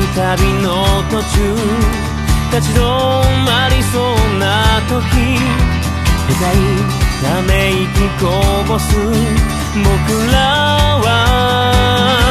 旅の途中立ち止まりそうな時深いため息こぼす僕らは。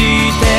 して